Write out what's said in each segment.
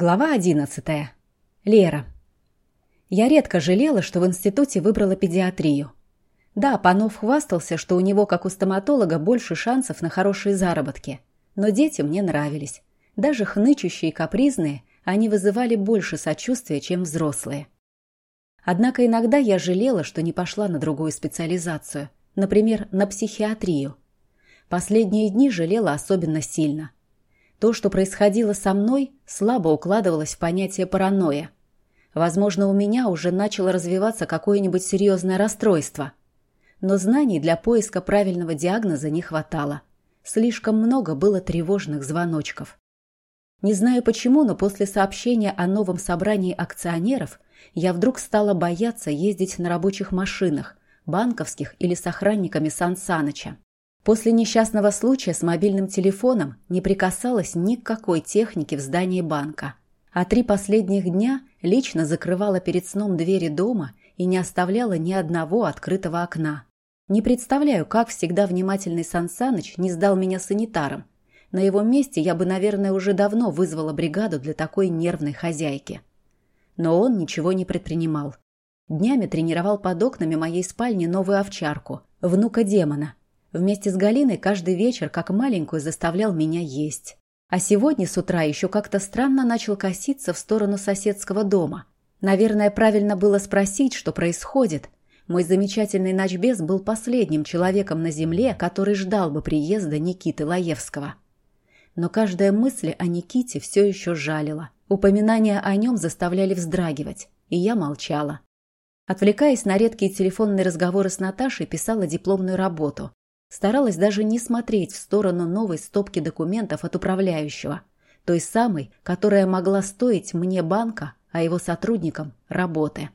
Глава одиннадцатая. Лера. Я редко жалела, что в институте выбрала педиатрию. Да, Панов хвастался, что у него, как у стоматолога, больше шансов на хорошие заработки. Но дети мне нравились. Даже хнычущие и капризные, они вызывали больше сочувствия, чем взрослые. Однако иногда я жалела, что не пошла на другую специализацию, например, на психиатрию. Последние дни жалела особенно сильно – то, что происходило со мной, слабо укладывалось в понятие паранойя. Возможно, у меня уже начало развиваться какое-нибудь серьезное расстройство. Но знаний для поиска правильного диагноза не хватало. Слишком много было тревожных звоночков. Не знаю почему, но после сообщения о новом собрании акционеров я вдруг стала бояться ездить на рабочих машинах, банковских или с охранниками Сан Саныча. После несчастного случая с мобильным телефоном не прикасалась ни к какой технике в здании банка. А три последних дня лично закрывала перед сном двери дома и не оставляла ни одного открытого окна. Не представляю, как всегда внимательный Сан Саныч не сдал меня санитаром. На его месте я бы, наверное, уже давно вызвала бригаду для такой нервной хозяйки. Но он ничего не предпринимал. Днями тренировал под окнами моей спальни новую овчарку, внука демона, Вместе с Галиной каждый вечер, как маленькую, заставлял меня есть. А сегодня с утра еще как-то странно начал коситься в сторону соседского дома. Наверное, правильно было спросить, что происходит. Мой замечательный ночбес был последним человеком на земле, который ждал бы приезда Никиты Лаевского. Но каждая мысль о Никите все еще жалила. Упоминания о нем заставляли вздрагивать, и я молчала. Отвлекаясь на редкие телефонные разговоры с Наташей, писала дипломную работу. Старалась даже не смотреть в сторону новой стопки документов от управляющего, той самой, которая могла стоить мне банка, а его сотрудникам – работы.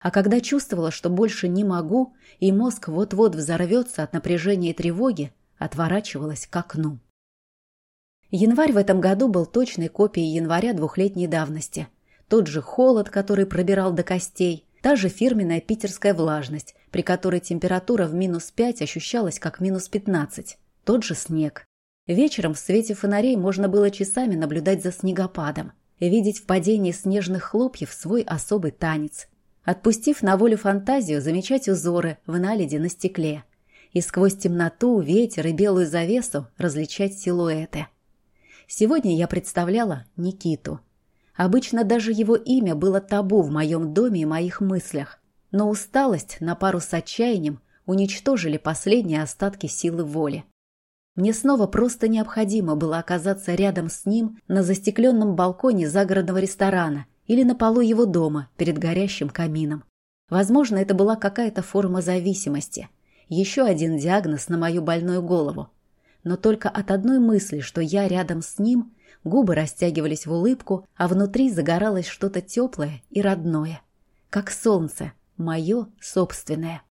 А когда чувствовала, что больше не могу, и мозг вот-вот взорвется от напряжения и тревоги, отворачивалась к окну. Январь в этом году был точной копией января двухлетней давности. Тот же холод, который пробирал до костей, Та же фирменная питерская влажность, при которой температура в минус 5 ощущалась как минус 15. Тот же снег. Вечером в свете фонарей можно было часами наблюдать за снегопадом, видеть в падении снежных хлопьев свой особый танец. Отпустив на волю фантазию, замечать узоры в наледи на стекле. И сквозь темноту, ветер и белую завесу различать силуэты. Сегодня я представляла Никиту – Обычно даже его имя было табу в моем доме и моих мыслях. Но усталость на пару с отчаянием уничтожили последние остатки силы воли. Мне снова просто необходимо было оказаться рядом с ним на застекленном балконе загородного ресторана или на полу его дома перед горящим камином. Возможно, это была какая-то форма зависимости. Еще один диагноз на мою больную голову. Но только от одной мысли, что я рядом с ним, Губы растягивались в улыбку, а внутри загоралось что-то теплое и родное. Как солнце, мое собственное.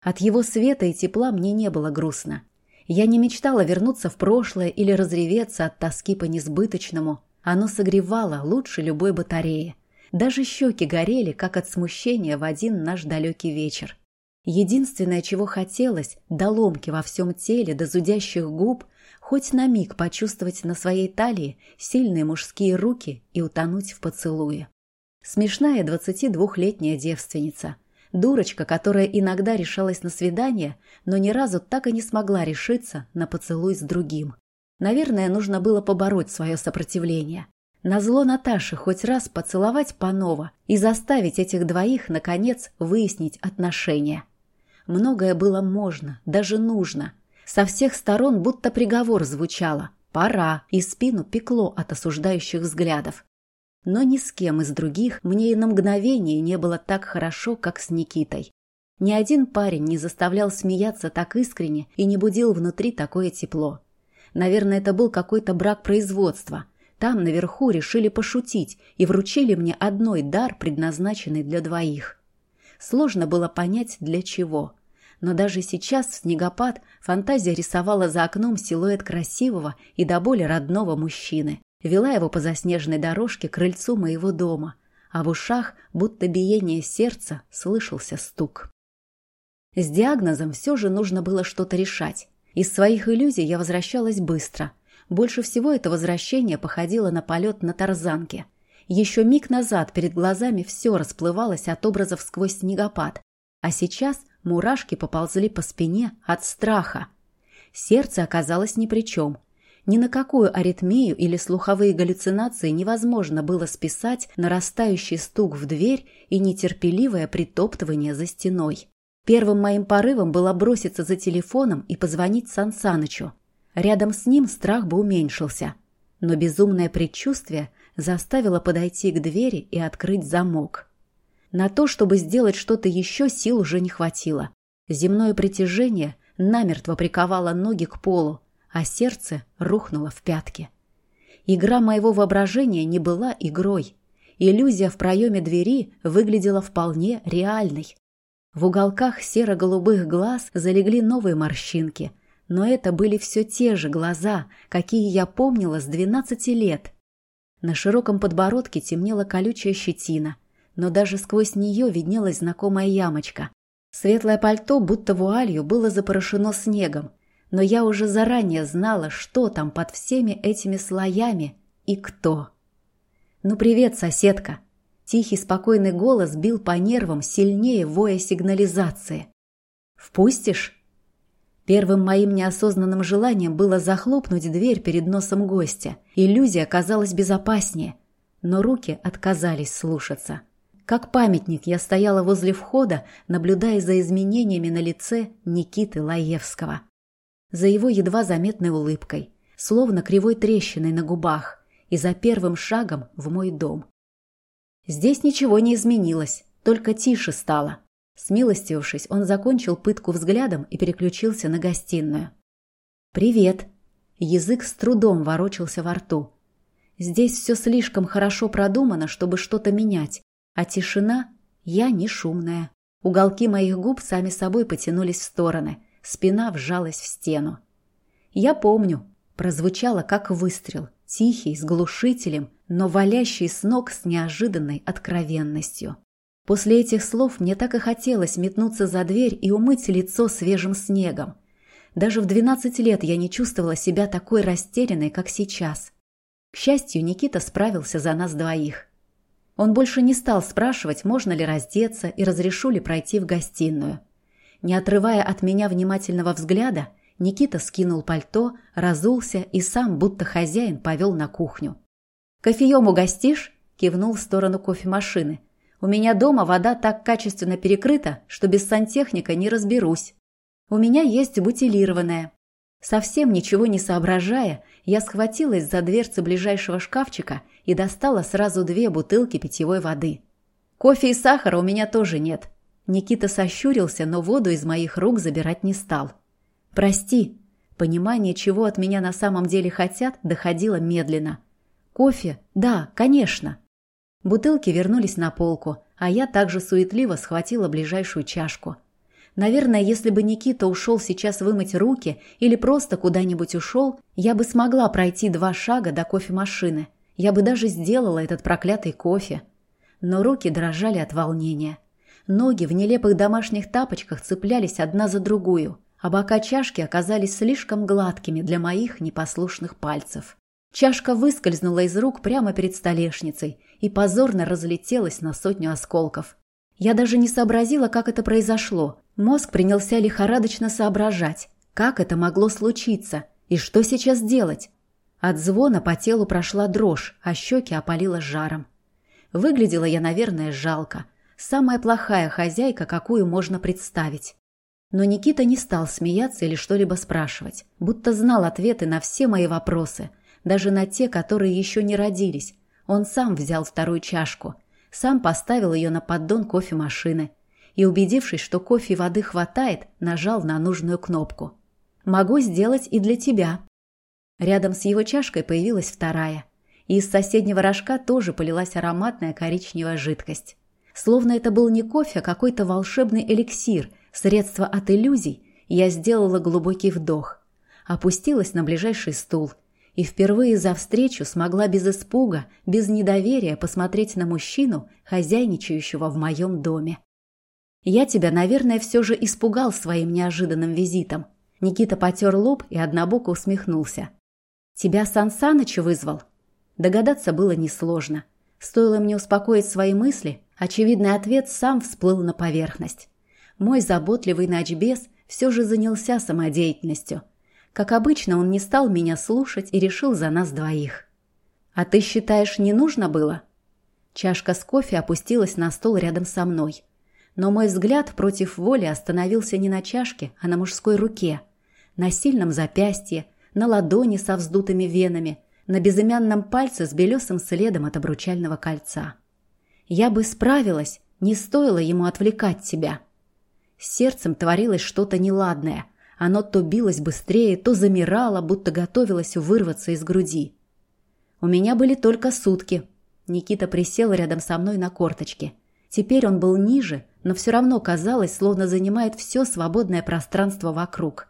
От его света и тепла мне не было грустно. Я не мечтала вернуться в прошлое или разреветься от тоски по несбыточному. Оно согревало лучше любой батареи. Даже щеки горели, как от смущения в один наш далекий вечер. Единственное, чего хотелось, до ломки во всем теле, до зудящих губ, хоть на миг почувствовать на своей талии сильные мужские руки и утонуть в поцелуе. Смешная двадцати двухлетняя девственница. Дурочка, которая иногда решалась на свидание, но ни разу так и не смогла решиться на поцелуй с другим. Наверное, нужно было побороть свое сопротивление. Назло Наташи хоть раз поцеловать Панова и заставить этих двоих, наконец, выяснить отношения. Многое было можно, даже нужно – со всех сторон будто приговор звучало. Пора, и спину пекло от осуждающих взглядов. Но ни с кем из других мне и на мгновение не было так хорошо, как с Никитой. Ни один парень не заставлял смеяться так искренне и не будил внутри такое тепло. Наверное, это был какой-то брак производства. Там наверху решили пошутить и вручили мне одной дар, предназначенный для двоих. Сложно было понять, для чего – но даже сейчас, в снегопад, фантазия рисовала за окном силуэт красивого и до боли родного мужчины. Вела его по заснеженной дорожке к крыльцу моего дома, а в ушах, будто биение сердца, слышался стук. С диагнозом все же нужно было что-то решать. Из своих иллюзий я возвращалась быстро. Больше всего это возвращение походило на полет на тарзанке. Еще миг назад перед глазами все расплывалось от образов сквозь снегопад, а сейчас мурашки поползли по спине от страха. Сердце оказалось ни при чем. Ни на какую аритмию или слуховые галлюцинации невозможно было списать нарастающий стук в дверь и нетерпеливое притоптывание за стеной. Первым моим порывом было броситься за телефоном и позвонить Сан Санычу. Рядом с ним страх бы уменьшился. Но безумное предчувствие заставило подойти к двери и открыть замок. На то, чтобы сделать что-то еще, сил уже не хватило. Земное притяжение намертво приковало ноги к полу, а сердце рухнуло в пятки. Игра моего воображения не была игрой. Иллюзия в проеме двери выглядела вполне реальной. В уголках серо-голубых глаз залегли новые морщинки, но это были все те же глаза, какие я помнила с двенадцати лет. На широком подбородке темнела колючая щетина, но даже сквозь нее виднелась знакомая ямочка. Светлое пальто, будто вуалью, было запорошено снегом, но я уже заранее знала, что там под всеми этими слоями и кто. «Ну привет, соседка!» Тихий спокойный голос бил по нервам сильнее воя сигнализации. «Впустишь?» Первым моим неосознанным желанием было захлопнуть дверь перед носом гостя. Иллюзия казалась безопаснее, но руки отказались слушаться. Как памятник я стояла возле входа, наблюдая за изменениями на лице Никиты Лаевского. За его едва заметной улыбкой, словно кривой трещиной на губах, и за первым шагом в мой дом. Здесь ничего не изменилось, только тише стало. Смилостившись, он закончил пытку взглядом и переключился на гостиную. «Привет!» Язык с трудом ворочался во рту. Здесь все слишком хорошо продумано, чтобы что-то менять, а тишина я не шумная. Уголки моих губ сами собой потянулись в стороны, спина вжалась в стену. «Я помню», прозвучало как выстрел, тихий, с глушителем, но валящий с ног с неожиданной откровенностью. После этих слов мне так и хотелось метнуться за дверь и умыть лицо свежим снегом. Даже в 12 лет я не чувствовала себя такой растерянной, как сейчас. К счастью, Никита справился за нас двоих. Он больше не стал спрашивать, можно ли раздеться и разрешу ли пройти в гостиную. Не отрывая от меня внимательного взгляда, Никита скинул пальто, разулся и сам, будто хозяин, повел на кухню. «Кофеем угостишь?» – кивнул в сторону кофемашины. «У меня дома вода так качественно перекрыта, что без сантехника не разберусь. У меня есть бутилированная». Совсем ничего не соображая, я схватилась за дверцы ближайшего шкафчика – и достала сразу две бутылки питьевой воды. Кофе и сахара у меня тоже нет. Никита сощурился, но воду из моих рук забирать не стал. «Прости». Понимание, чего от меня на самом деле хотят, доходило медленно. «Кофе? Да, конечно». Бутылки вернулись на полку, а я также суетливо схватила ближайшую чашку. Наверное, если бы Никита ушел сейчас вымыть руки или просто куда-нибудь ушел, я бы смогла пройти два шага до кофемашины. Я бы даже сделала этот проклятый кофе. Но руки дрожали от волнения. Ноги в нелепых домашних тапочках цеплялись одна за другую, а бока чашки оказались слишком гладкими для моих непослушных пальцев. Чашка выскользнула из рук прямо перед столешницей и позорно разлетелась на сотню осколков. Я даже не сообразила, как это произошло. Мозг принялся лихорадочно соображать, как это могло случиться и что сейчас делать. От звона по телу прошла дрожь, а щеки опалило жаром. Выглядела я, наверное, жалко. Самая плохая хозяйка, какую можно представить. Но Никита не стал смеяться или что-либо спрашивать, будто знал ответы на все мои вопросы, даже на те, которые еще не родились. Он сам взял вторую чашку, сам поставил ее на поддон кофемашины и, убедившись, что кофе и воды хватает, нажал на нужную кнопку. «Могу сделать и для тебя», Рядом с его чашкой появилась вторая. И из соседнего рожка тоже полилась ароматная коричневая жидкость. Словно это был не кофе, а какой-то волшебный эликсир, средство от иллюзий, я сделала глубокий вдох. Опустилась на ближайший стул и впервые за встречу смогла без испуга, без недоверия посмотреть на мужчину, хозяйничающего в моем доме. Я тебя, наверное, все же испугал своим неожиданным визитом. Никита потер лоб и однобоко усмехнулся. «Тебя Сан Саныч вызвал?» Догадаться было несложно. Стоило мне успокоить свои мысли, очевидный ответ сам всплыл на поверхность. Мой заботливый ночбес все же занялся самодеятельностью. Как обычно, он не стал меня слушать и решил за нас двоих. «А ты считаешь, не нужно было?» Чашка с кофе опустилась на стол рядом со мной. Но мой взгляд против воли остановился не на чашке, а на мужской руке. На сильном запястье, на ладони со вздутыми венами, на безымянном пальце с белесым следом от обручального кольца. Я бы справилась, не стоило ему отвлекать тебя. С сердцем творилось что-то неладное. Оно то билось быстрее, то замирало, будто готовилось вырваться из груди. У меня были только сутки. Никита присел рядом со мной на корточке. Теперь он был ниже, но все равно казалось, словно занимает все свободное пространство вокруг.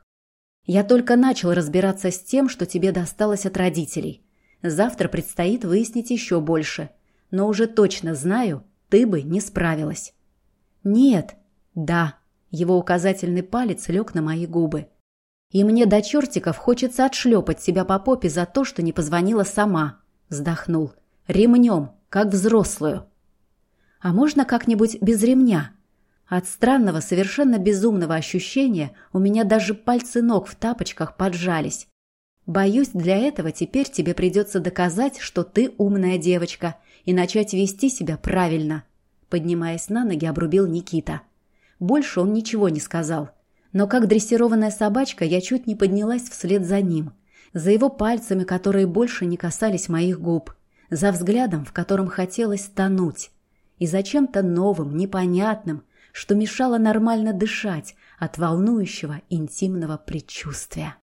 Я только начал разбираться с тем, что тебе досталось от родителей. Завтра предстоит выяснить еще больше. Но уже точно знаю, ты бы не справилась. Нет, да, его указательный палец лег на мои губы. И мне до чертиков хочется отшлепать себя по попе за то, что не позвонила сама. Вздохнул. Ремнем, как взрослую. А можно как-нибудь без ремня? От странного, совершенно безумного ощущения у меня даже пальцы ног в тапочках поджались. Боюсь, для этого теперь тебе придется доказать, что ты умная девочка, и начать вести себя правильно. Поднимаясь на ноги, обрубил Никита. Больше он ничего не сказал. Но как дрессированная собачка я чуть не поднялась вслед за ним – за его пальцами, которые больше не касались моих губ, за взглядом, в котором хотелось тонуть, и за чем-то новым, непонятным, что мешало нормально дышать от волнующего интимного предчувствия.